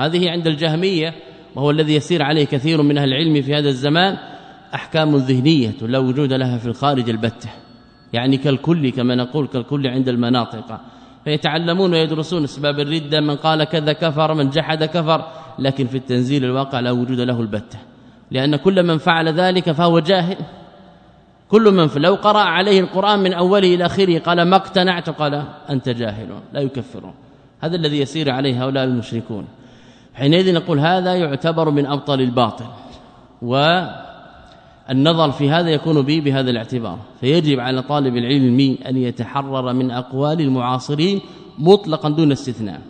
هذه عند الجهمية وهو الذي يسير عليه كثير من أهل العلم في هذا الزمان أحكام ذهنية لا وجود لها في الخارج البتة. يعني كالكل كما نقول كالكل عند المناطق. فيتعلمون ويدرسون أسباب الردة من قال كذا كفر من جحد كفر. لكن في التنزيل الواقع لا وجود له البتة. لأن كل من فعل ذلك فهو جاهل. كل من لو قرأ عليه القرآن من أوله إلى آخره قال ما اقتنعت قال أنت جاهل لا يكفرون. هذا الذي يسير عليه هؤلاء المشركون. حينئذ نقول هذا يعتبر من أبطل الباطل والنظر في هذا يكون به بهذا الاعتبار. فيجب على طالب العلم أن يتحرر من أقوال المعاصرين مطلقا دون استثناء.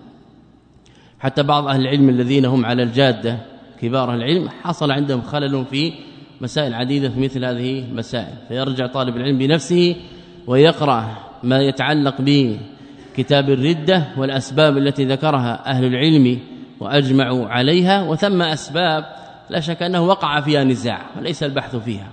حتى بعض أهل العلم الذين هم على الجادة كبار العلم حصل عندهم خلل في مسائل عديدة في مثل هذه المسائل. فيرجع طالب العلم بنفسه ويقرأ ما يتعلق بكتاب الردة والأسباب التي ذكرها أهل العلم وأجمعوا عليها وثم أسباب لا شك أنه وقع فيها نزاع وليس البحث فيها.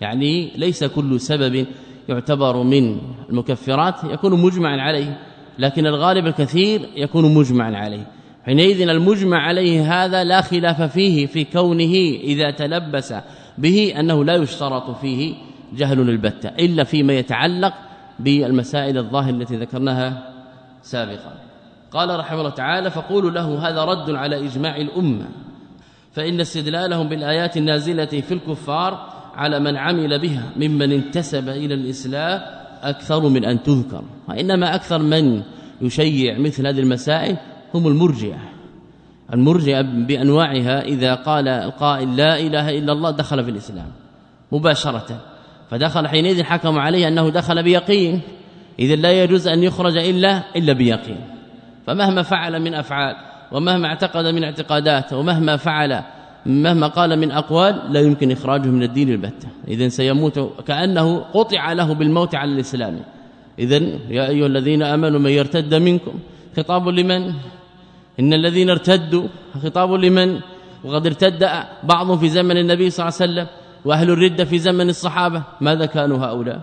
يعني ليس كل سبب يعتبر من المكفرات يكون مجمعا عليه لكن الغالب الكثير يكون مجمعا عليه. حينئذ المجمع عليه هذا لا خلاف فيه في كونه إذا تلبس به أنه لا يشترط فيه جهل البتة إلا فيما يتعلق بالمسائل الظاهرة التي ذكرناها سابقا. قال رحمه الله تعالى فقولوا له هذا رد على إجماع الأمة فإن استدلالهم بالآيات النازلة في الكفار على من عمل بها ممن انتسب إلى الإسلام أكثر من أن تذكر وإنما أكثر من يشيع مثل هذه المسائل هم المرجئة المرجئة بأنواعها إذا قال القائل لا إله إلا الله دخل في الإسلام مباشرة فدخل حينئذ حكم عليه أنه دخل بيقين اذا لا يجوز أن يخرج إلا إلا بيقين. فمهما فعل من أفعال ومهما اعتقد من اعتقادات ومهما فعل مهما قال من أقوال لا يمكن إخراجه من الدين البتة. اذا سيموت كأنه قطع له بالموت على الإسلام. اذا يا أيها الذين آمنوا من يرتد منكم خطاب لمن؟ إن الذين ارتدوا خطاب لمن؟ وقد ارتد بعضهم في زمن النبي صلى الله عليه وسلم وأهل الردة في زمن الصحابة. ماذا كانوا هؤلاء؟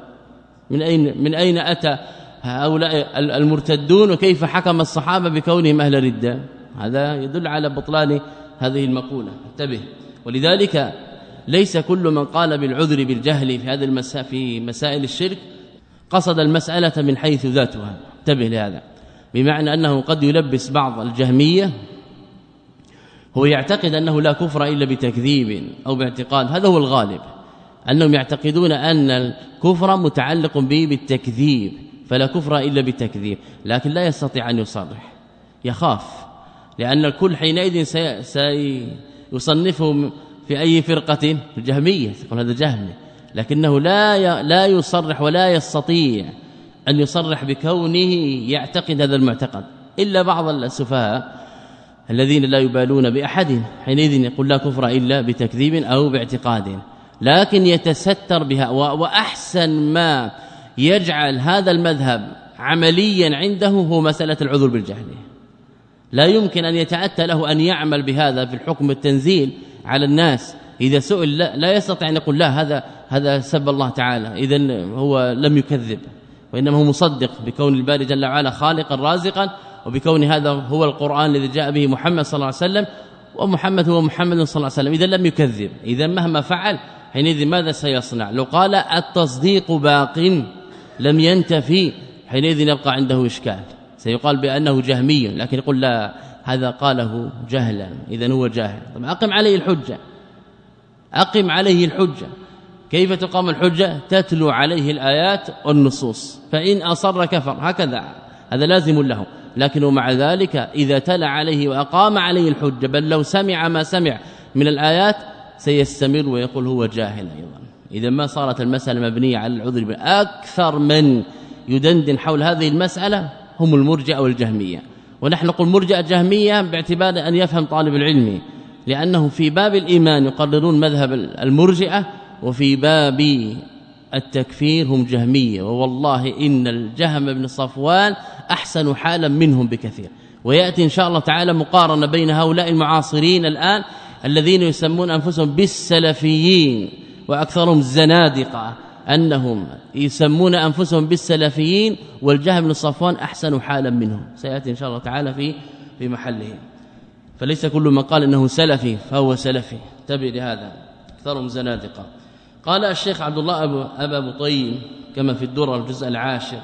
من أين من أين أتى هؤلاء المرتدون وكيف حكم الصحابة بكونهم أهل ردة. هذا يدل على بطلان هذه المقولة. انتبه. ولذلك ليس كل من قال بالعذر بالجهل في هذه المساء في مسائل الشرك قصد المسألة من حيث ذاتها. انتبه لهذا. بمعنى أنه قد يلبس بعض الجهمية هو يعتقد أنه لا كفر إلا بتكذيب أو باعتقاد. هذا هو الغالب. أنهم يعتقدون أن الكفر متعلق به بالتكذيب. فلا كفر إلا بالتكذيب لكن لا يستطيع أن يصرح يخاف لأن الكل حينئذ سيصنفهم في أي فرقة الجهمية يقول هذا جهمي لكنه لا لا يصرح ولا يستطيع أن يصرح بكونه يعتقد هذا المعتقد إلا بعض السفهاء الذين لا يبالون بأحد حينئذ يقول لا كفر إلا بتكذيب أو باعتقاد لكن يتستر بها وأحسن ما يجعل هذا المذهب عمليا عنده هو مسألة العذر بالجهل. لا يمكن أن يتأتى له أن يعمل بهذا في الحكم التنزيل على الناس. إذا سئل لا, لا يستطيع أن يقول لا هذا هذا سب الله تعالى. إذا هو لم يكذب وإنما هو مصدق بكون الباري جل وعلا خالقا رازقا وبكون هذا هو القرآن الذي جاء به محمد صلى الله عليه وسلم. ومحمد هو محمد صلى الله عليه وسلم. إذا لم يكذب إذا مهما فعل حينئذ ماذا سيصنع؟ لو قال التصديق باق. لم ينتفي حينئذ يبقى عنده إشكال. سيقال بأنه جهمي لكن يقول لا هذا قاله جهلا. اذا هو جاهل. طب أقم عليه الحجة. أقم عليه الحجة. كيف تقام الحجة؟ تتلو عليه الآيات والنصوص. فإن أصر كفر. هكذا. هذا لازم له. لكنه مع ذلك إذا تلا عليه وأقام عليه الحجة بل لو سمع ما سمع من الآيات سيستمر ويقول هو جاهل أيضا. إذا ما صارت المسألة مبنية على العذر أكثر من يدندن حول هذه المسألة هم المرجئة والجهمية. ونحن نقول مرجئة جهمية باعتبار أن يفهم طالب العلم لأنه في باب الإيمان يقررون مذهب المرجئة وفي باب التكفير هم جهمية. ووالله إن الجهم بن صفوان أحسن حالا منهم بكثير. ويأتي إن شاء الله تعالى مقارنة بين هؤلاء المعاصرين الآن الذين يسمون أنفسهم بالسلفيين. وأكثرهم الزنادقه أنهم يسمون أنفسهم بالسلفيين والجهم بن صفوان أحسن حالا منهم. سيأتي إن شاء الله تعالى في في محله. فليس كل من قال إنه سلفي فهو سلفي. انتبه لهذا. أكثرهم زنادقة. قال الشيخ عبد الله ابو أبا بطين كما في الدره الجزء العاشر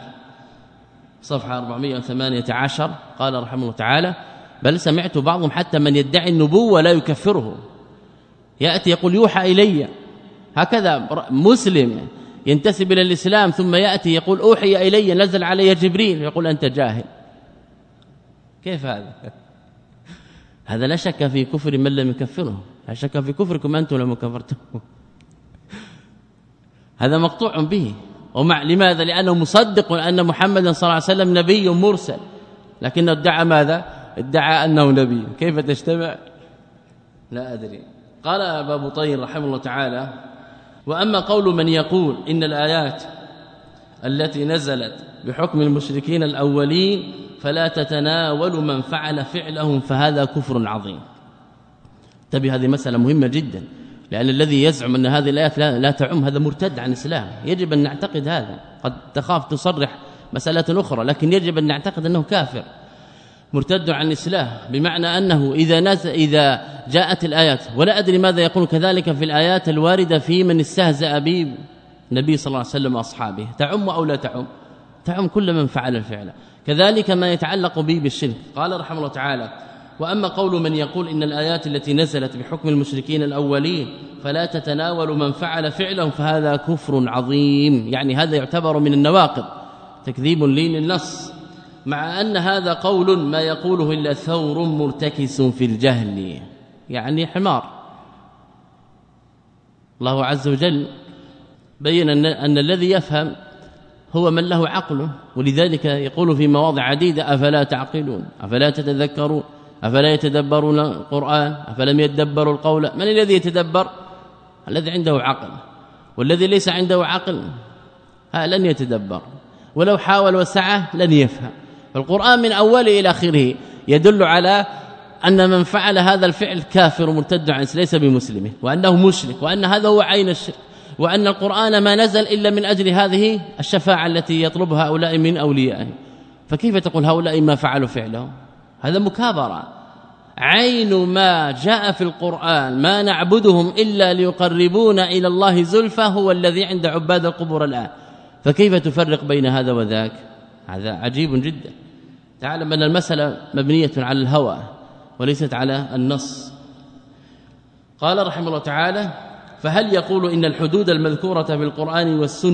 صفحة 418 قال رحمه الله تعالى بل سمعت بعضهم حتى من يدعي النبوة لا يكفره. يأتي يقول يوحى إلي. هكذا مسلم ينتسب إلى الإسلام ثم يأتي يقول أوحي إلي نزل علي جبريل يقول أنت جاهل. كيف هذا؟ هذا لا شك في كفر من لم يكفره. لا شك في كفركم أنتم لما كفرتم. هذا مقطوع به. ومع لماذا؟ لأنه مصدق أن محمدا صلى الله عليه وسلم نبي مرسل. لكنه ادعى ماذا؟ ادعى أنه نبي. كيف تجتمع؟ لا أدري. قال ابو طير رحمه الله تعالى وأما قول من يقول إن الآيات التي نزلت بحكم المشركين الأولين فلا تتناول من فعل فعلهم فهذا كفر عظيم. تبي هذه مسألة مهمة جدا لأن الذي يزعم أن هذه الآيات لا, تعم هذا مرتد عن الإسلام. يجب أن نعتقد هذا. قد تخاف تصرح مسألة أخرى لكن يجب أن نعتقد أنه كافر. مرتد عن الاسلام بمعنى أنه إذا نزل إذا جاءت الآيات ولا أدري ماذا يقول كذلك في الآيات الواردة في من استهزأ به النبي صلى الله عليه وسلم وأصحابه. تعم أو لا تعم؟ تعم كل من فعل الفعل. كذلك ما يتعلق به بالشرك. قال رحمه الله تعالى وأما قول من يقول إن الآيات التي نزلت بحكم المشركين الأولين فلا تتناول من فعل فعلهم فهذا كفر عظيم. يعني هذا يعتبر من النواقض. تكذيب لين النص مع أن هذا قول ما يقوله إلا ثور مرتكس في الجهل يعني حمار. الله عز وجل بين أن, أن الذي يفهم هو من له عقل ولذلك يقول في مواضع عديدة أفلا تعقلون؟ أفلا تتذكرون؟ أفلا يتدبرون القرآن؟ أفلم يتدبروا القول؟ من الذي يتدبر؟ الذي عنده عقل والذي ليس عنده عقل لن يتدبر. ولو حاول وسعه لن يفهم. فالقرآن من أوله إلى آخره يدل على أن من فعل هذا الفعل كافر مرتد عن ليس بمسلم وأنه مشرك وأن هذا هو عين الشرك وأن القرآن ما نزل إلا من أجل هذه الشفاعة التي يطلبها هؤلاء من أوليائه. فكيف تقول هؤلاء ما فعلوا فعله هذا مكابرة. عين ما جاء في القرآن ما نعبدهم إلا ليقربونا إلى الله زلفى هو الذي عند عباد القبور الآن. فكيف تفرق بين هذا وذاك؟ هذا عجيب جدا. تعلم أن المسألة مبنية على الهوى وليست على النص. قال رحمه الله تعالى فهل يقول إن الحدود المذكورة في القرآن والسنة